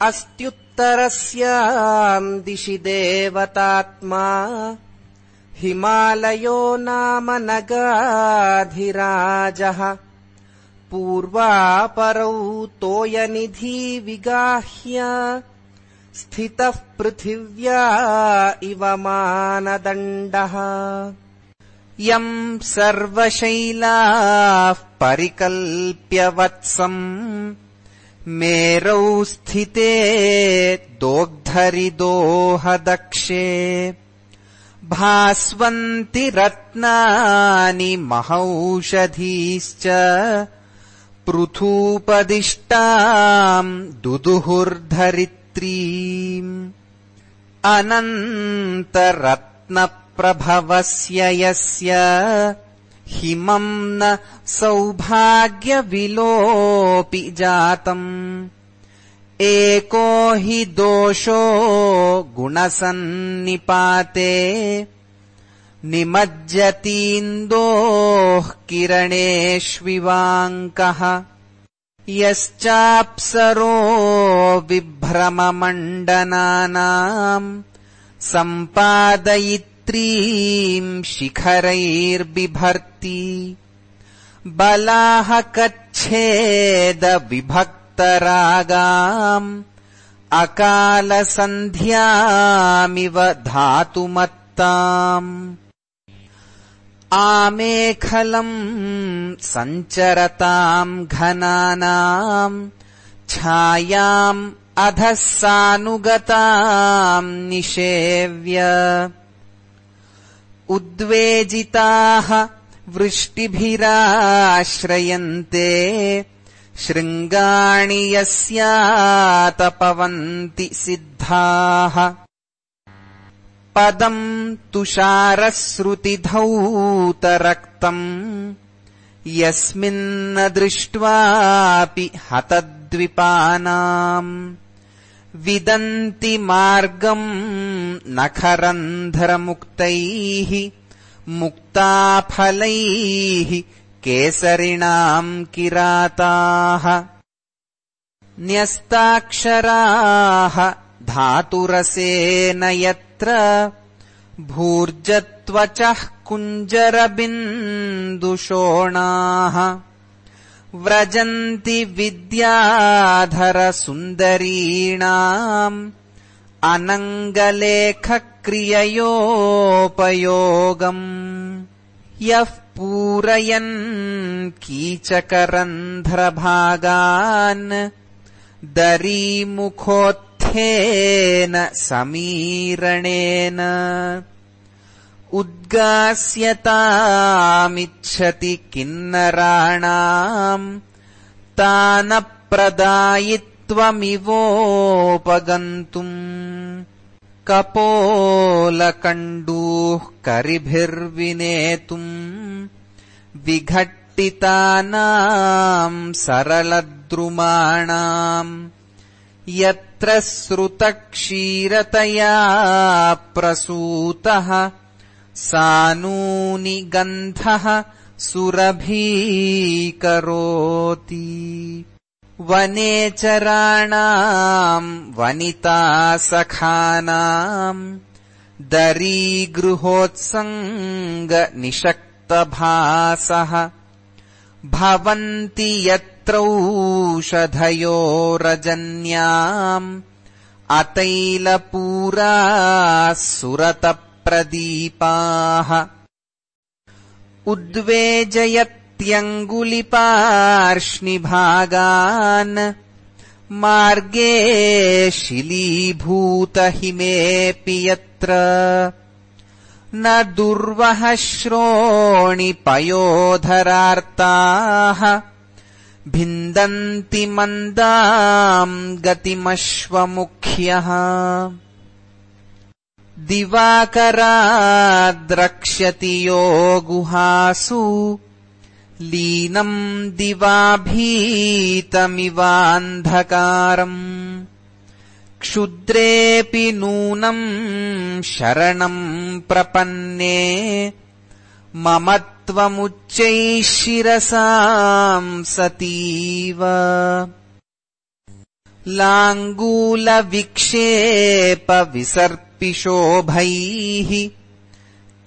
अस्त्युत्तरस्याम् दिशि देवतात्मा हिमालयो नाम नगाधिराजः। पूर्वापरौ तोयनिधी विगाह्य स्थितः पृथिव्या इव मानदण्डः। यम् सर्वशैलाः परिकल्प्य वत्सम् मेरौ स्थिते दोग्धरिदोहदक्षे। भास्वन्ति रत्नानि महौषधीश्च। पृथूपदिष्टाम् दुदुहुर्धरित्रीम्। अनन्तरत्नप्रभवस्य यस्य हिमम् न सौभाग्यविलोऽपि जातम्। एको हि दोषो गुणसन्निपाते। निमज्जतीन्दोः किरणेष्विवाङ्कः। यश्चाप्सरो विभ्रममण्डनानाम् सम्पादयित्रीम् शिखरैर्बिभर्ति बलाः कच्छेदविभक्तरागाम् अकालसन्ध्यामिव धातुमत्ताम्। आमेखलम् सञ्चरताम् घनानाम् छायाम् अधः सानुगताम् निषेव्य उद्वेजिताः वृष्टिभिराश्रयन्ते। शृङ्गाणि यस्यातपवन्ति सिद्धाः। पदम् तुषारश्रुतिधौतरक्तम् यस्मिन्न दृष्ट्वापि हतद्विपानाम् विदन्ति मार्गम् नखरन्ध्रमुक्तैः मुक्ताफलैः केसरिणाम् किराताः न्यस्ताक्षराः धातुरसेन यत्र भूर्जत्वचः कुञ्जरबिन्दुषोणाः व्रजन्ति विद्याधरसुन्दरीणाम् अनङ्गलेखक्रिययोपयोगम् यः पूरयन् कीचकरन्ध्रभागान् दरीमुखोत्थेन समीरणेन उद्गास्यतामिच्छति किन्नराणाम्। तानप्रदायित्वमिवोपगन्तुम्। कपोलकण्डूः करिभिर्विनेतुम्। विघट्टितानाम् सरलद्रुमाणाम्। यत्र श्रुतक्षीरतया प्रसूतः सानूनि गन्धः सुरभीकरोति। वनेचराणाम् वनितासखानाम् दरीगृहोत्सङ्गनिषक्तभासः। भवन्ति यत्रौषधयो रजन्याम् अतैलपूराः सुरतप्रदीपाः उद्वेजयत्यङ्गुलिपार्ष्णिभागान्। मार्गे शिलीभूतहिमेऽपि यत्र। न दुर्वः श्रोणिपयोधरार्ताः भिन्दन्ति मन्दाम् गतिमश्वमुख्यः दिवाकराद्रक्ष्यति यो गुहासु। लीनम् दिवाभीतमिवान्धकारम्। क्षुद्रेऽपि नूनम् शरणम् प्रपन्ने। मम त्वमुच्चैः शिरसाम् सतीव लाङ्गूलविक्षेपविसर्पिशोभैः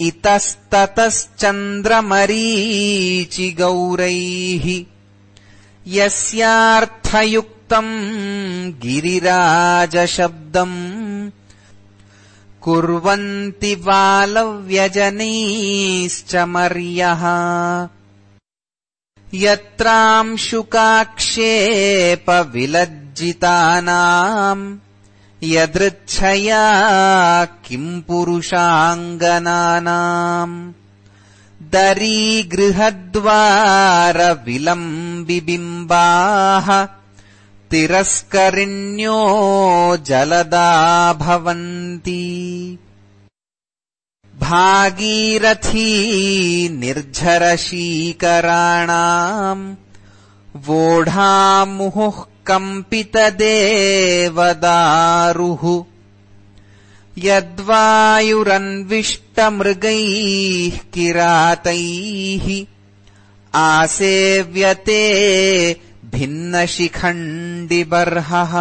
इतस्ततश्चन्द्रमरीचिगौरैः। यस्यार्थयुक्तम् गिरिराजशब्दम्। कुर्वन्ति बालव्यजनैश्च मर्यः। यत्रांशुकाक्षेपविलज्जितानाम् यदृच्छया किम् पुरुषाङ्गनानाम्? दरीगृहद्वारविलम्बिबिम्बाः तिरस्करिण्यो जलदा भवन्ति भागीरथी निर्झरशीकराणाम् वोढामुहुः कम्पितदेवदारुः। यद्वायुरन्विष्टमृगैः किरातैः आसेव्यते भिन्नशिखण्डिबर्हः।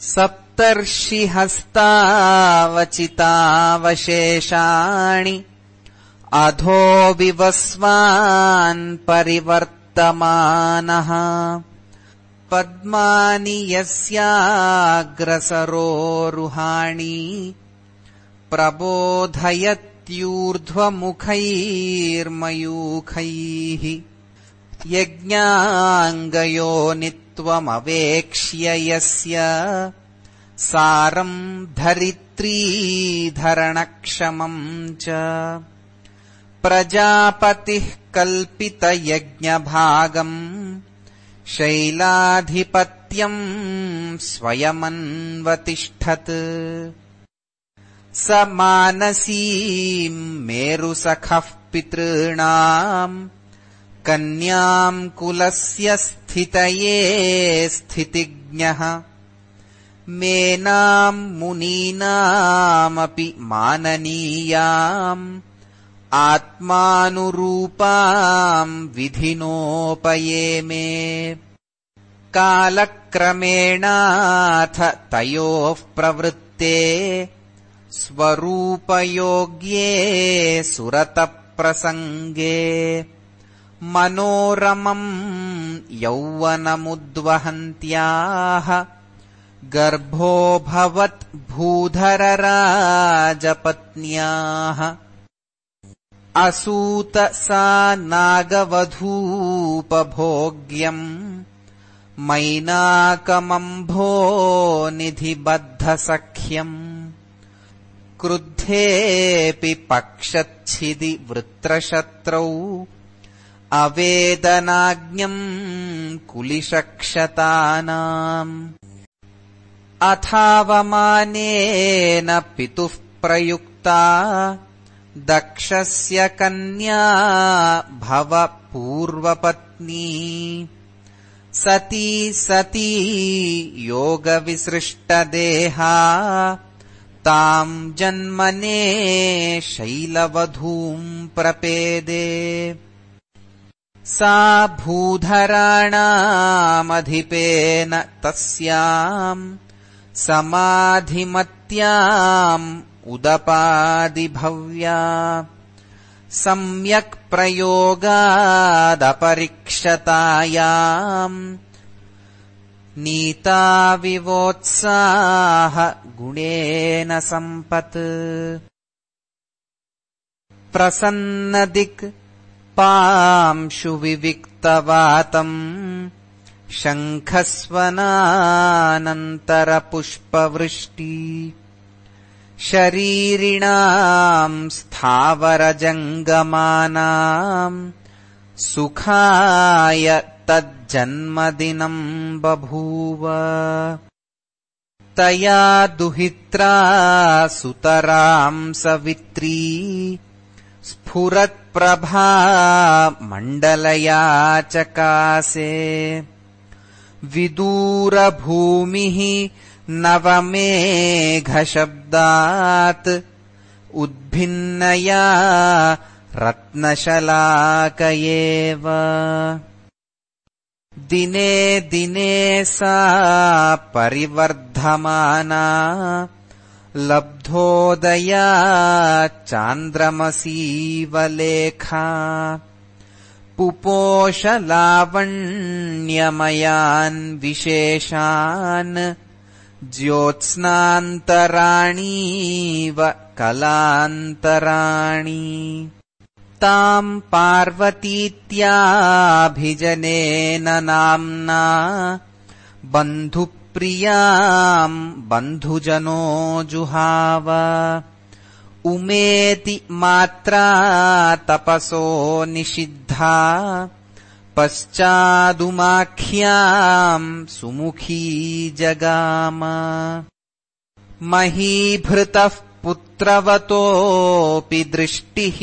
सप्तर्षिहस्तावचितावशेषाणि अधो विवस्वान् परिवर्तमानः पद्मानि यस्याग्रसरोरुहाणि। प्रबोधयत्यूर्ध्वमुखैर्मयूखैः। यज्ञाङ्गयोनित्वमवेक्ष्य यस्य। सारम् धरित्रीधरणक्षमम् च प्रजापतिः कल्पितयज्ञभागम् शैलाधिपत्यम् स्वयमन्वतिष्ठत्। स मानसीम् मेरुसखः पितॄणाम् कन्याम् कुलस्य स्थितये स्थितिज्ञः। मेनाम् मुनीनामपि माननीयाम् आत्मानुरूपाम् विधिनोपयेमे। कालक्रमेणाथ तयोः प्रवृत्ते स्वरूपयोग्ये सुरतप्रसङ्गे। मनोरमम् यौवनमुद्वहन्त्याः गर्भोऽभवत् भूधरराजपत्न्याः असूत सा नागवधूपभोग्यम् मैनाकमम्भो निधिबद्धसख्यम् क्रुद्धेऽपि पक्षच्छिदि वृत्रशत्रौ अवेदनाज्ञम् कुलिशक्षतानाम् अथावमानेन पितुः प्रयुक्ता दक्षस्य कन्या भव पूर्वपत्नी। सती सती योगविसृष्टदेहा। ताम् जन्मने शैलवधूम् प्रपेदे। सा भूधराणामधिपेन तस्याम् समाधिमत्याम् उदपादिभव्या। सम्यक् प्रयोगादपरिक्षतायाम्। नीताविवोत्साह गुणेन सम्पत्। प्रसन्नदिक् पांशुविविक्तवातम् शङ्खस्वनानन्तरपुष्पवृष्टि शरीरिणाम् स्थावरजङ्गमानाम् सुखाय तज्जन्मदिनम् बभूव। तया दुहित्रा सुतराम् सवित्री स्फुरत्प्रभा मण्डलयाचकासे। विदूरभूमिः नवमेघशब्दात् उद्भिन्नया रत्नशलाक एव दिने दिने सा परिवर्धमाना लब्धोदया चान्द्रमसीवलेखा। पुपोषलावण्यमयान् विशेषान् ज्योत्स्नान्तराणीव कलान्तराणि। ताम् पार्वतीत्याभिजनेन नाम्ना बन्धुप्रियाम् बन्धुजनो जुहाव। उमेति मात्रा तपसो निषिद्धा पश्चादुमाख्याम् सुमुखी जगाम। महीभृतः पुत्रवतोऽपि दृष्टिः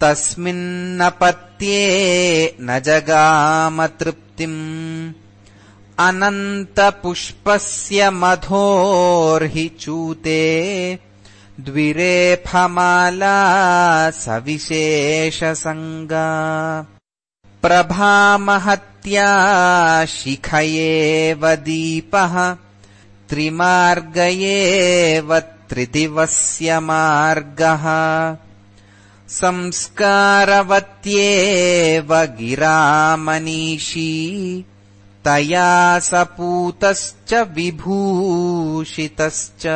तस्मिन्नपत्ये न जगामतृप्तिम् अनन्तपुष्पस्य मधोर्हि चूते द्विरेफमाला सविशेषसङ्गा प्रभामहत्या शिख एव दीपः त्रिमार्ग एव त्रिदिवस्य मार्गः। संस्कारवत्येव गिरामनीषी तया सपूतश्च विभूषितश्च।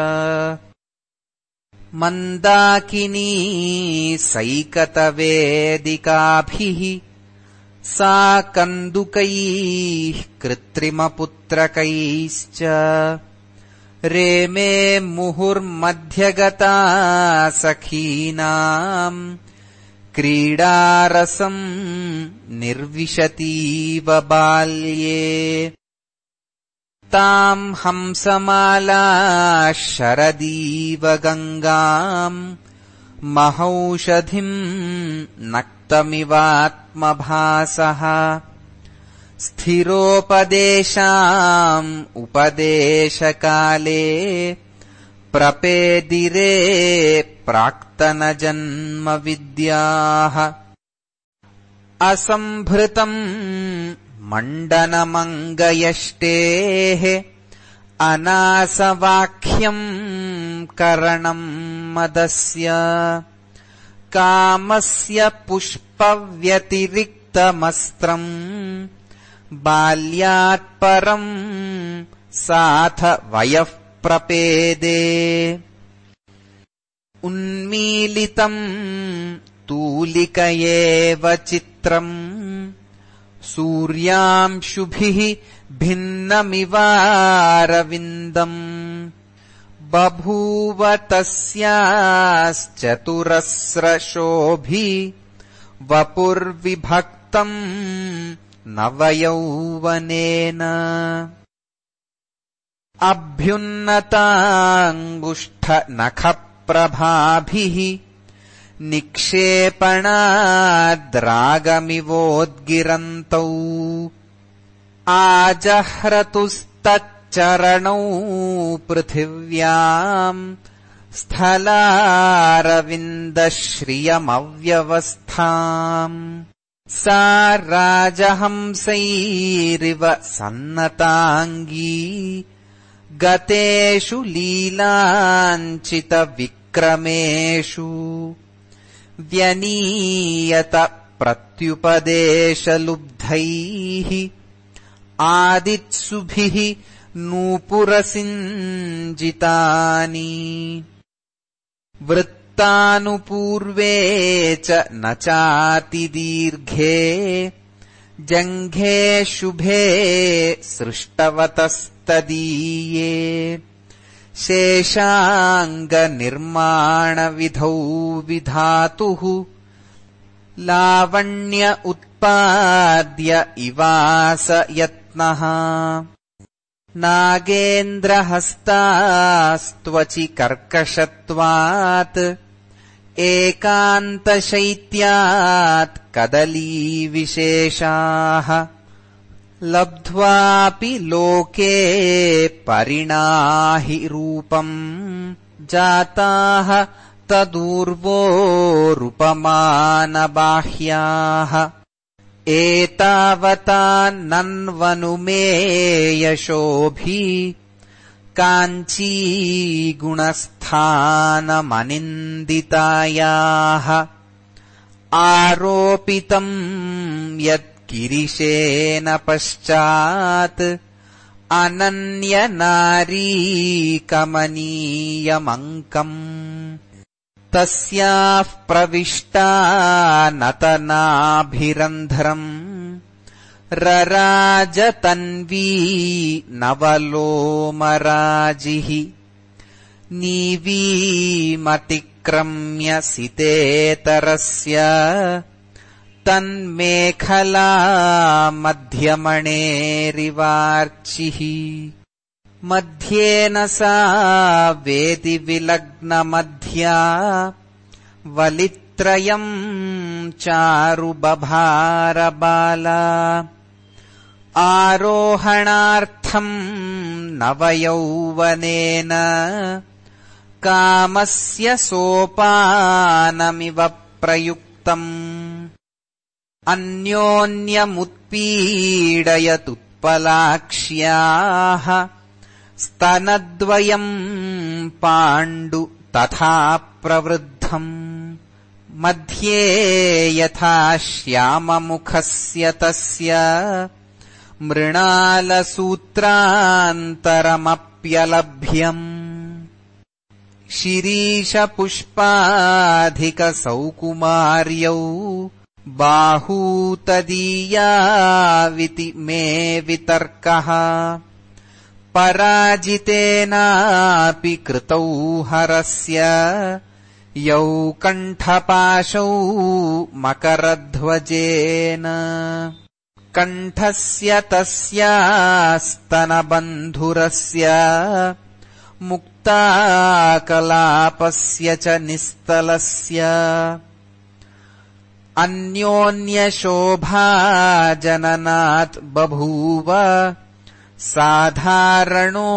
मन्दाकिनी सैकतवेदिकाभिः सा कन्दुकैः कृत्रिमपुत्रकैश्च। रेमे मुहुर्मध्यगता सखीनाम्। क्रीडारसम् निर्विशतीव बाल्ये। ताम् हंसमाला शरदीव गङ्गाम् महौषधिम् नक्तमिवात्मभासः। स्थिरोपदेशाम् उपदेशकाले प्रपेदिरे प्राक्तनजन्मविद्याः। असम्भृतम् मण्डनमङ्गयष्टेः अनासवाक्यम् करणम् मदस्य। कामस्य पुष्पव्यतिरिक्तमस्त्रम्। बाल्यात्परम् साथ वयः प्रपेदे। उन्मीलितम् तूलिक एव चित्रम्। सूर्यांशुभिः भिन्नमिवारविन्दम् बभूव तस्याश्चतुरस्रशोभि वपुर्विभक्तम् नवयौवनेन अभ्युन्नताङ्गुष्ठनखप्रभाभिः निक्षेपणाद्रागमिवोद्गिरन्तौ आजह्रतुस्तच्चरणौ पृथिव्याम् स्थलारविन्दश्रियमव्यवस्थाम् सा राजहंसैरिव सन्नताङ्गी गतेषु लीलाञ्चितविक्रमेषु व्यनीयत प्रत्युपदेशलुब्धैः आदित्सुभिः नूपुरसिञ्जितानि। वृत्तानुपूर्वे च न चातिदीर्घे जङ्घे शुभे सृष्टवतस्तदीये। शेषाङ्गनिर्माणविधौ विधातुः। लावण्य उत्पाद्य इवास यत्नः नागेन्द्रहस्तास्त्वचि कर्कशत्वात् एकान्तशैत्यात् कदलीविशेषाः लब्ध्वापि लोके परिणाहि रूपम् जाताः तदूर्वोरुपमानबाह्याः एतावता नन्वनुमे यशोभि काञ्चीगुणस्थानमनिन्दितायाः आरोपितम् यत्किरिशेन पश्चात् अनन्यनारीकमनीयमङ्कम् तस्याः प्रविष्टा नतनाभिरन्ध्रम्। रराजतन्वी नवलोमराजिः। नीवीमतिक्रम्य सितेतरस्य। तन्मेखला मध्यमणेरिवार्चिः मध्येन सा वेदिविलग्नमध्या वलित्रयम् चारुबभारबाला। आरोहणार्थम् नवयौवनेन कामस्य सोपानमिव प्रयुक्तम्। अन्योन्यमुत्पीडयतुत्पलाक्ष्याः स्तनद्वयम् पाण्डु तथा प्रवृद्धम्। मध्ये यथा श्याममुखस्य तस्य मृणालसूत्रान्तरमप्यलभ्यम्। शिरीशपुष्पाधिकसौकुमार्यौ बाहूतदीयाविति मे वितर्कः पराजितेनापि कृतौ हरस्य। यौ कण्ठपाशौ मकरध्वजेन। कण्ठस्य तस्यास्तनबन्धुरस्य मुक्ताकलापस्य च निस्तलस्य। अन्योन्यशोभाजननात् बभूव साधारणो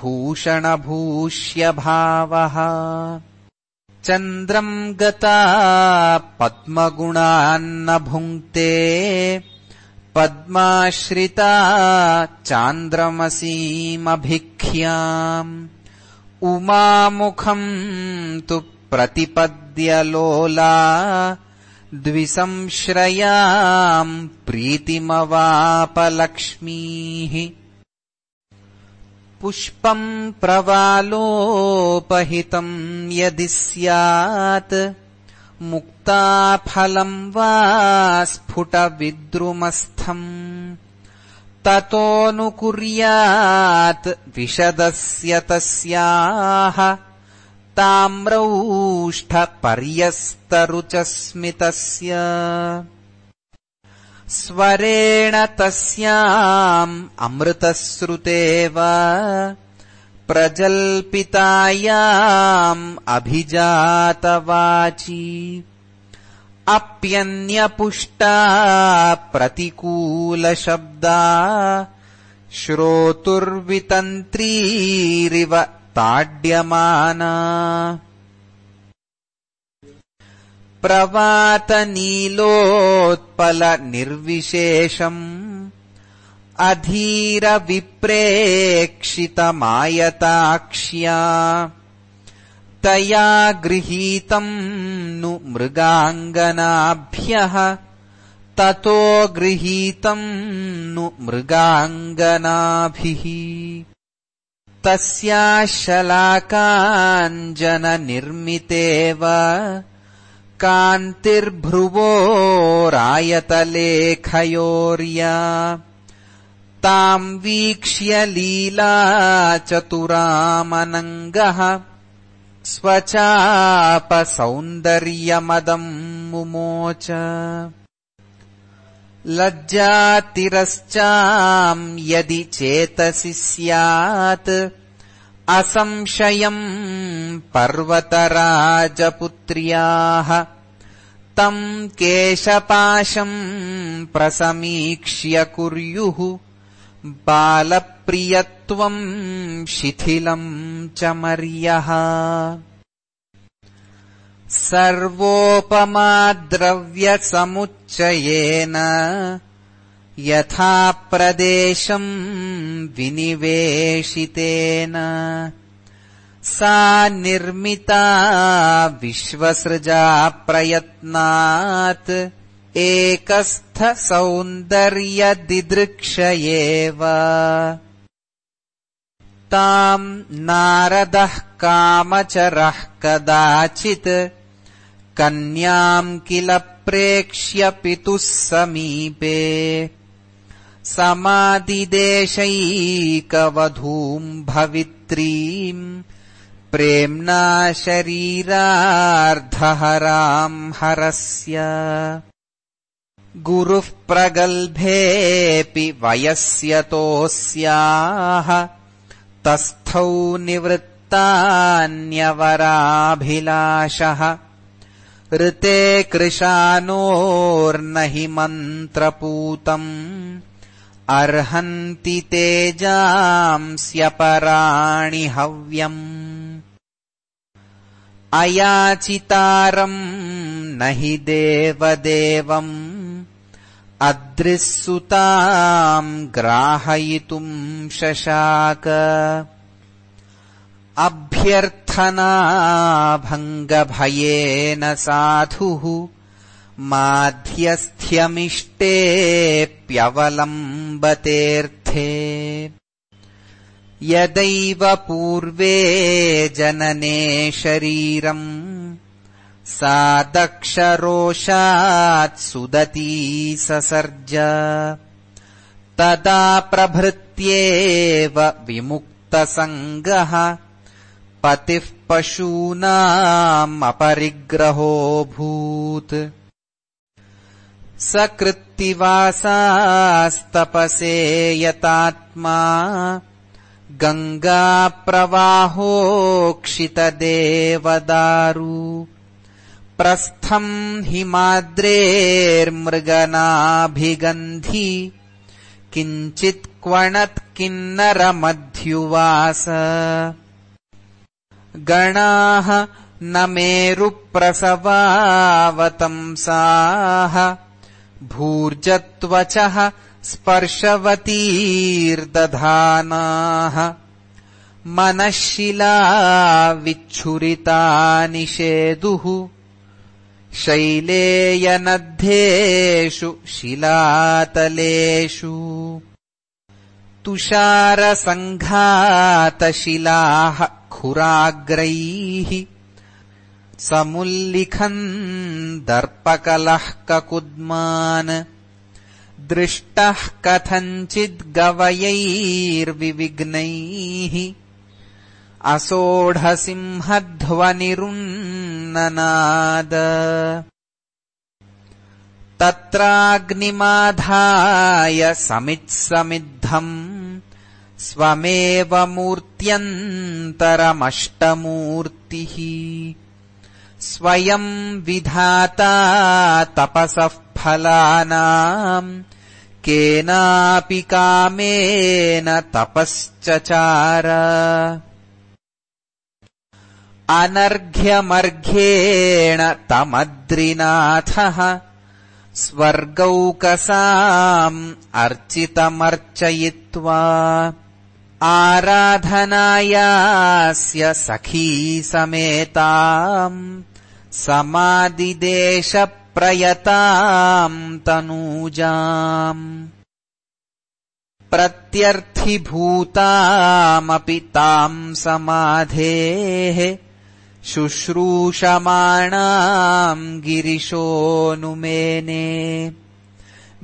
भूषणभूष्यभावः। चन्द्रम् गता पद्मगुणान्न भुङ्क्ते पद्माश्रिता चान्द्रमसीमभिख्याम्। उमामुखम् तु प्रतिपद्यलोला द्विसंश्रयाम् प्रीतिमवापलक्ष्मीः। पुष्पम् प्रवालोपहितम् यदि स्यात् मुक्ताफलम् वा स्फुटविद्रुमस्थम् ततोऽनुकुर्यात् विशदस्य तस्याः ताम्रौष्ठपर्यस्तरुचस्मितस्य स्वरेण तस्याम् अमृतश्रुतेव। प्रजल्पितायाम् अभिजातवाची। अप्यन्यपुष्टा प्रतिकूलशब्दा। श्रोतुर्वितन्त्रीरिव ताड्यमाना प्रवातनीलोत्पलनिर्विशेषम् अधीरविप्रेक्षितमायताक्ष्या। तया गृहीतम् नु मृगाङ्गनाभ्यः ततो गृहीतम् नु मृगाङ्गनाभिः तस्याशलाकाञ्जननिर्मितेव कान्तिर्भ्रुवोरायतलेखयोर्या। ताम् वीक्ष्य लीलाचतुरामनङ्गः स्वचापसौन्दर्यमदम् मुमोच लज्जातिरश्चाम् यदि चेतसि स्यात् असंशयम् पर्वतराजपुत्र्याः तम् केशपाशम् प्रसमीक्ष्य कुर्युः बालप्रियत्वम् शिथिलम् च मर्यः सर्वोपमाद्रव्यसमुच्चयेन यथा प्रदेशम् विनिवेशितेन। सा निर्मिता विश्वसृजा प्रयत्नात् एकस्थसौन्दर्यदिदृक्ष एव। ताम् नारदः कामचरः कदाचित् कन्याम् किल प्रेक्ष्य पितुः समीपे। समादिदेशैकवधूम् भवित्रीम् प्रेम्णा शरीरार्धहराम् हरस्य। गुरुः प्रगल्भेऽपि वयस्यतोऽस्याः तस्थौ निवृत्तान्यवराभिलाषः ऋते कृशानोर्न हि मन्त्रपूतम्। अर्हन्ति तेजांस्यपराणि हव्यम्। अयाचितारम् न हि देवदेवम्। अद्रिःसुताम् ग्राहयितुम् शशाक अभ्यर्थनाभङ्गभयेन साधुः माध्यस्थ्यमिष्टेऽप्यवलम्बतेऽर्थे। यदैव पूर्वे जनने शरीरम् सा दक्षरोषात् सुदती ससर्ज। तदा प्रभृत्येव विमुक्तसङ्गः पतिः पशूनामपरिग्रहोऽभूत् सकृत्तिवासास्तपसे यतात्मा गङ्गाप्रवाहोक्षितदेवदारु। प्रस्थम् हिमाद्रेर्मृगनाभिगन्धि किञ्चित् क्वणत्किन्नरमध्युवास गणाः न मेरुप्रसवावतंसाः। भूर्जत्वचः स्पर्शवतीर्दधानाः। मनःशिला विच्छुरिता निषेदुः शैलेयनद्धेषु शिलातलेषु। तुषारसङ्घातशिलाः खुराग्रैः समुल्लिखन् दर्पकलः ककुद्मान् दृष्टः कथञ्चिद्गवयैर्विविघ्नैः असोढसिंहध्वनिरुन्ननाद। तत्राग्निमाधाय समित्समिद्धम् स्वमेव मूर्त्यन्तरमष्टमूर्तिः स्वयम् विधाता तपसः फलानाम् केनापि कामेन तपश्चचार अनर्घ्यमर्घ्येण तमद्रिनाथः स्वर्गौकसाम् अर्चितमर्चयित्वा आराधनायास्य सखी समेताम् समादिदेशप्रयताम् तनूजाम्। प्रत्यर्थिभूतामपि ताम् समाधेः शुश्रूषमाणाम् गिरिशोऽनुमेने।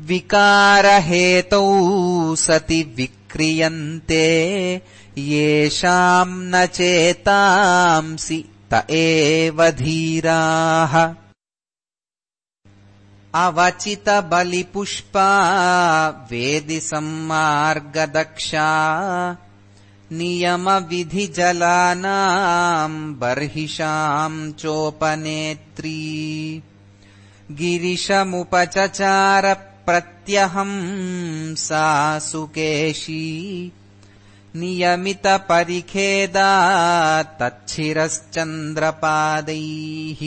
विकारहेतौ सति विक्रियन्ते येषाम् न चेतांसि त एव धीराः। अवचितबलिपुष्पा वेदिसम्मार्गदक्षा नियमविधिजलानाम् बर्हिषाम् चोपनेत्री गिरिशमुपचचारप्रत्यहम् सा सुकेशी नियमितपरिखेदा तच्छिरश्चन्द्रपादैः